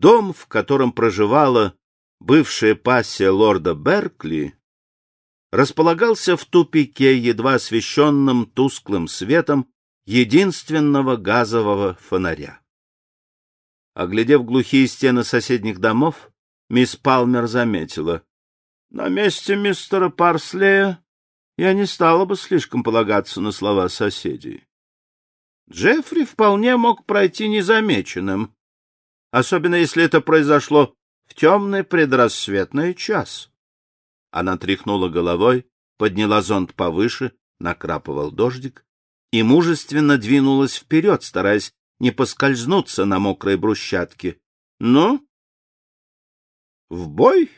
Дом, в котором проживала бывшая пассия лорда Беркли, располагался в тупике, едва освещенном тусклым светом единственного газового фонаря. Оглядев глухие стены соседних домов, мисс Палмер заметила. — На месте мистера Парслея я не стала бы слишком полагаться на слова соседей. Джеффри вполне мог пройти незамеченным, особенно если это произошло в темный предрассветный час. Она тряхнула головой, подняла зонт повыше, накрапывал дождик, и мужественно двинулась вперед, стараясь не поскользнуться на мокрой брусчатке. — Ну? В бой?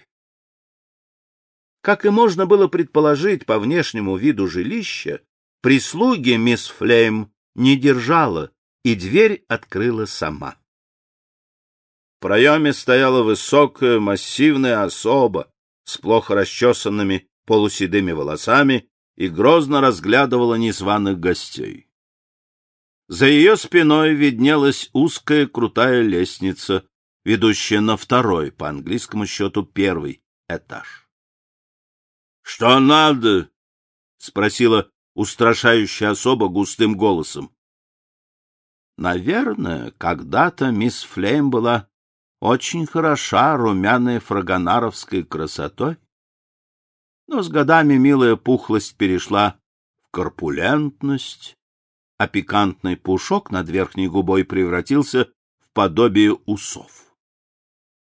Как и можно было предположить по внешнему виду жилища, прислуги мисс Флейм не держала, и дверь открыла сама. Проеме стояла высокая, массивная особа с плохо расчесанными полуседыми волосами и грозно разглядывала незваных гостей. За ее спиной виднелась узкая крутая лестница, ведущая на второй, по английскому счету первый, этаж. — Что надо? — спросила устрашающая особа густым голосом. Наверное, когда-то мисс Флейм была очень хороша румяной фрагонаровской красотой, но с годами милая пухлость перешла в корпулентность, а пикантный пушок над верхней губой превратился в подобие усов.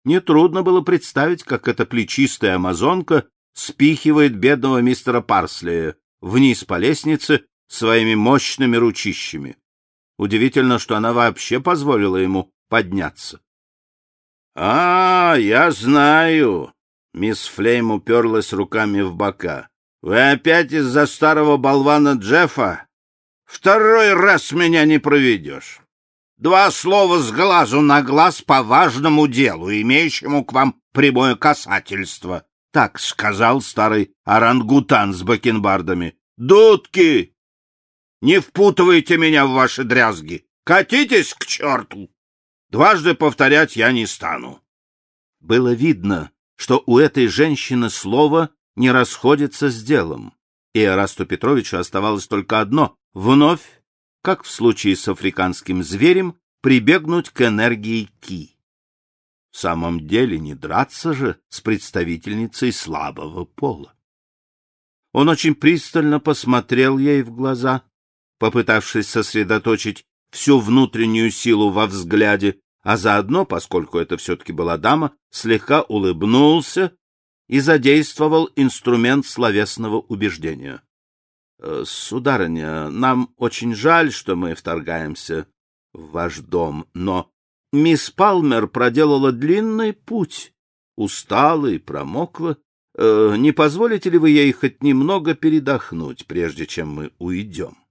Нетрудно было представить, как эта плечистая амазонка спихивает бедного мистера Парслея вниз по лестнице своими мощными ручищами. Удивительно, что она вообще позволила ему подняться. — А, я знаю! — мисс Флейм уперлась руками в бока. — Вы опять из-за старого болвана Джеффа? Второй раз меня не проведешь. Два слова с глазу на глаз по важному делу, имеющему к вам прямое касательство. Так сказал старый орангутан с бакенбардами. Дудки! Не впутывайте меня в ваши дрязги. Катитесь к черту! Дважды повторять я не стану. Было видно, что у этой женщины слово не расходится с делом, и Арасту Петровичу оставалось только одно — вновь, как в случае с африканским зверем, прибегнуть к энергии Ки. В самом деле не драться же с представительницей слабого пола. Он очень пристально посмотрел ей в глаза, попытавшись сосредоточить всю внутреннюю силу во взгляде, а заодно, поскольку это все-таки была дама, слегка улыбнулся и задействовал инструмент словесного убеждения. «Э, — Сударыня, нам очень жаль, что мы вторгаемся в ваш дом, но мисс Палмер проделала длинный путь, устала и промокла. Э, не позволите ли вы ей хоть немного передохнуть, прежде чем мы уйдем?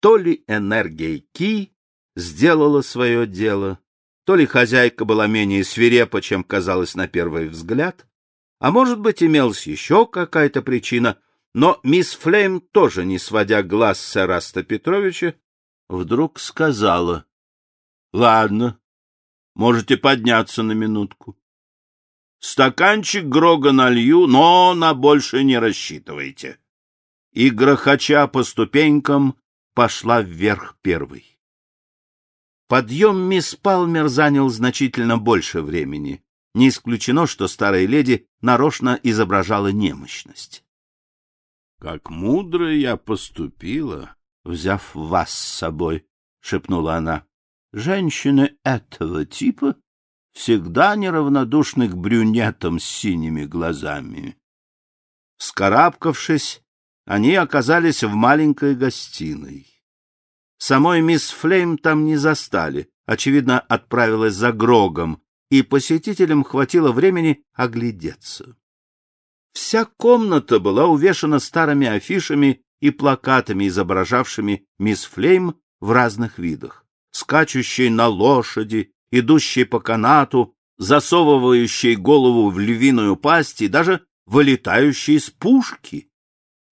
То ли энергия Ки сделала свое дело, то ли хозяйка была менее свирепа, чем казалось на первый взгляд, а может быть, имелась еще какая-то причина, но мисс Флейм, тоже не сводя глаз с Эраста Петровича, вдруг сказала, — Ладно, можете подняться на минутку. Стаканчик Грога налью, но на больше не рассчитывайте. И, грохоча по ступенькам, пошла вверх первой. Подъем мисс Палмер занял значительно больше времени. Не исключено, что старая леди нарочно изображала немощность. — Как мудро я поступила, взяв вас с собой, — шепнула она. — Женщины этого типа всегда неравнодушны к брюнетам с синими глазами. Скарабкавшись, они оказались в маленькой гостиной. Самой мисс Флейм там не застали, очевидно, отправилась за Грогом, и посетителям хватило времени оглядеться. Вся комната была увешана старыми афишами и плакатами, изображавшими мисс Флейм в разных видах. Скачущей на лошади, идущей по канату, засовывающей голову в львиную пасть и даже вылетающей из пушки.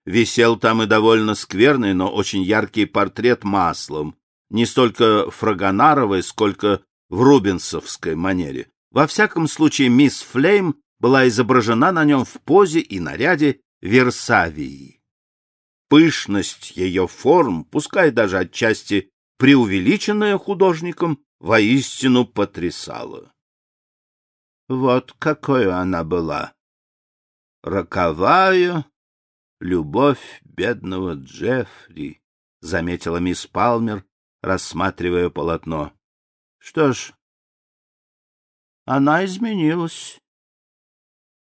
Висел там и довольно скверный, но очень яркий портрет маслом, не столько фрагонаровый, сколько в рубинсовской манере. Во всяком случае, мисс Флейм была изображена на нем в позе и наряде Версавии. Пышность ее форм, пускай даже отчасти преувеличенная художником, воистину потрясала. Вот какой она была. Роковая любовь бедного Джеффри, — заметила мисс Палмер, рассматривая полотно. Что ж, она изменилась.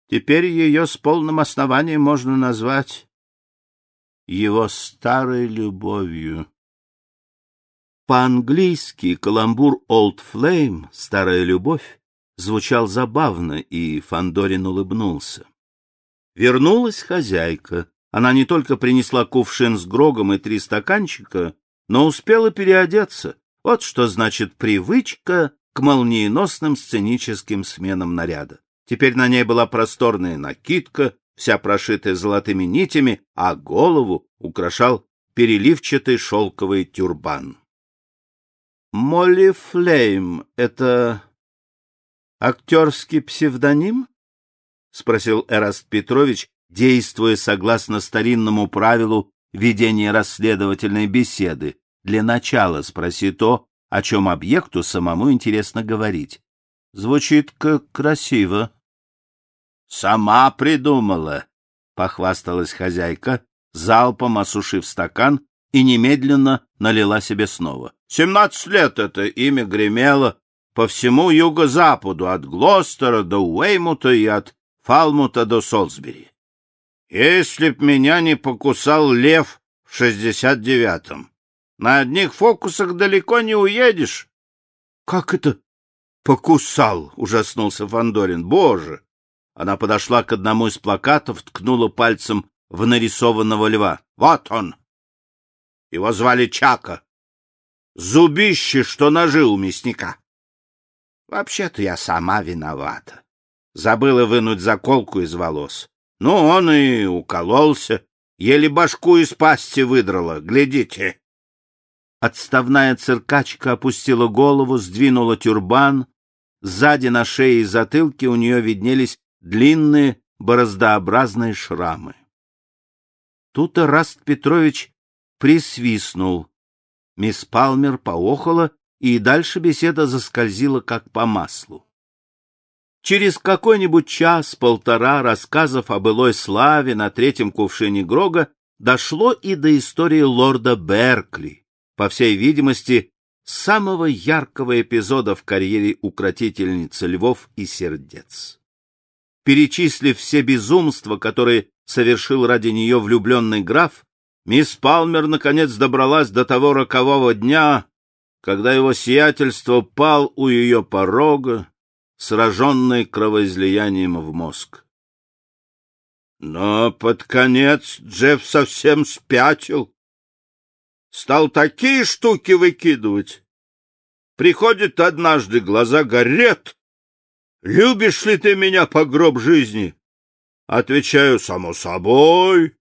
Теперь ее с полным основанием можно назвать его старой любовью. По-английски каламбур «Old Flame» — «Старая любовь» звучал забавно, и Фандорин улыбнулся. Вернулась хозяйка. Она не только принесла кувшин с грогом и три стаканчика, но успела переодеться. Вот что значит привычка к молниеносным сценическим сменам наряда. Теперь на ней была просторная накидка, вся прошитая золотыми нитями, а голову украшал переливчатый шелковый тюрбан. Молли Флейм — это актерский псевдоним? — спросил Эраст Петрович, действуя согласно старинному правилу ведения расследовательной беседы. Для начала спроси то, о чем объекту самому интересно говорить. Звучит как красиво. — Сама придумала, — похвасталась хозяйка, залпом осушив стакан и немедленно налила себе снова. Семнадцать лет это имя гремело по всему юго-западу, от Глостера до Уэймута и от Фалмута до Солсбери. Если б меня не покусал лев в шестьдесят девятом, на одних фокусах далеко не уедешь. — Как это покусал? — ужаснулся Фандорин. Боже! Она подошла к одному из плакатов, ткнула пальцем в нарисованного льва. — Вот он! Его звали Чака. Зубище, что ножи у мясника. Вообще-то я сама виновата. Забыла вынуть заколку из волос. Ну, он и укололся. Еле башку из пасти выдрала. Глядите. Отставная циркачка опустила голову, сдвинула тюрбан. Сзади на шее и затылке у нее виднелись длинные бороздообразные шрамы. Тут Раст Петрович присвистнул. Мисс Палмер поохала, и дальше беседа заскользила как по маслу. Через какой-нибудь час-полтора рассказов о былой славе на третьем кувшине Грога дошло и до истории лорда Беркли, по всей видимости, самого яркого эпизода в карьере укротительницы львов и сердец. Перечислив все безумства, которые совершил ради нее влюбленный граф, Мисс Палмер наконец добралась до того рокового дня, когда его сиятельство пал у ее порога, сраженный кровоизлиянием в мозг. Но под конец Джефф совсем спятил. Стал такие штуки выкидывать. Приходит однажды, глаза горят. «Любишь ли ты меня по гроб жизни?» Отвечаю, само собой.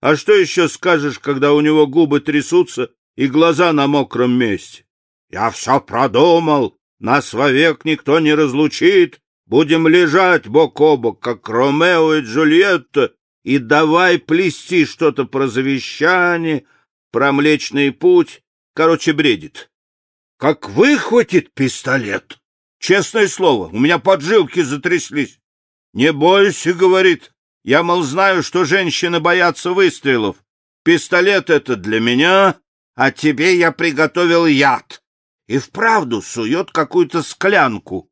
А что еще скажешь, когда у него губы трясутся и глаза на мокром месте? Я все продумал, нас вовек никто не разлучит, будем лежать бок о бок, как Ромео и Джульетта, и давай плести что-то про завещание, про Млечный Путь. Короче, бредит. Как выхватит пистолет. Честное слово, у меня поджилки затряслись. Не бойся, говорит, я, мол, знаю, что женщины боятся выстрелов. Пистолет это для меня, а тебе я приготовил яд. И вправду сует какую-то склянку.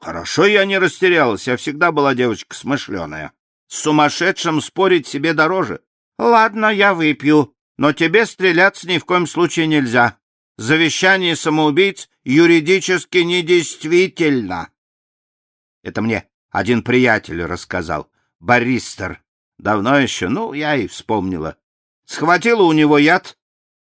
Хорошо я не растерялась, я всегда была девочка смышленая. С сумасшедшим спорить себе дороже. Ладно, я выпью, но тебе стреляться ни в коем случае нельзя. Завещание самоубийц юридически недействительно. Это мне один приятель рассказал. Баристер. Давно еще, ну, я и вспомнила. Схватила у него яд,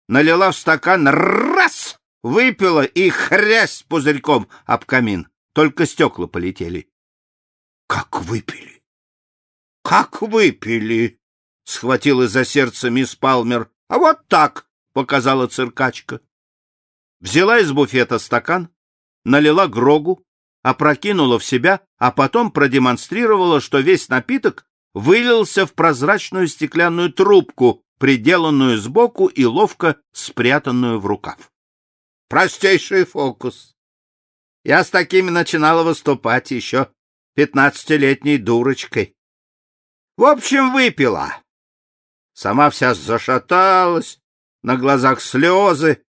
налила в стакан, раз, выпила и хрясь пузырьком об камин. Только стекла полетели. — Как выпили? — Как выпили? — схватила за сердце мисс Палмер. — А вот так, — показала циркачка. Взяла из буфета стакан, налила Грогу, опрокинула в себя, а потом продемонстрировала, что весь напиток вылился в прозрачную стеклянную трубку, приделанную сбоку и ловко спрятанную в рукав. Простейший фокус. Я с такими начинала выступать еще пятнадцатилетней дурочкой. В общем, выпила. Сама вся зашаталась, на глазах слезы.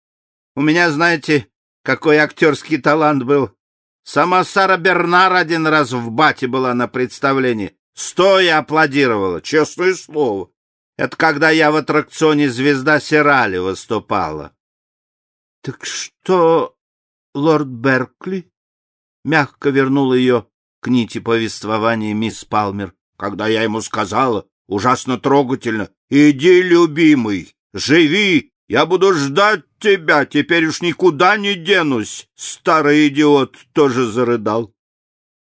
У меня, знаете, какой актерский талант был. Сама Сара Бернар один раз в бате была на представлении. Стоя аплодировала, честное слово. Это когда я в аттракционе «Звезда Сирали» выступала. — Так что, лорд Беркли? — мягко вернул ее к нити повествования мисс Палмер. Когда я ему сказала, ужасно трогательно, «Иди, любимый, живи, я буду ждать тебя, теперь уж никуда не денусь!» Старый идиот тоже зарыдал.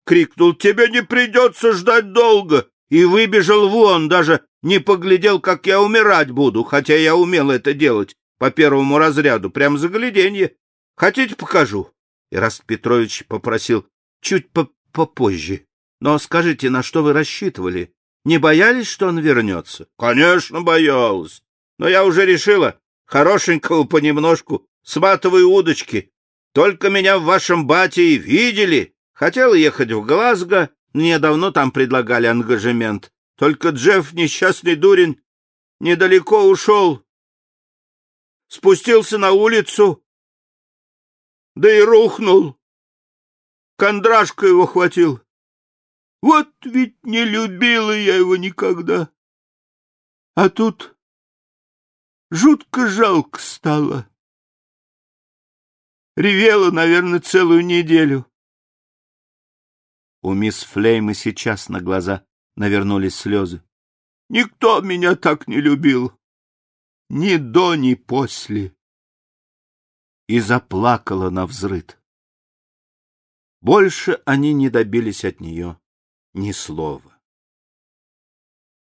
Крикнул, «Тебе не придется ждать долго!» И выбежал вон, даже не поглядел, как я умирать буду, хотя я умел это делать по первому разряду, прям загляденье. Хотите, покажу? Ираст Петрович попросил чуть по попозже. Но скажите, на что вы рассчитывали? Не боялись, что он вернется? Конечно, боялась. Но я уже решила, хорошенького понемножку, сматываю удочки. Только меня в вашем бате и видели. Хотела ехать в Глазго, мне давно там предлагали ангажемент. Только Джефф, несчастный дурень, недалеко ушел. Спустился на улицу, да и рухнул. Кондрашка его хватил. Вот ведь не любила я его никогда. А тут жутко жалко стало. Ревела, наверное, целую неделю. У мисс Флеймы сейчас на глаза навернулись слезы. Никто меня так не любил. Ни до, ни после. И заплакала на взрыд. Больше они не добились от нее ни слова.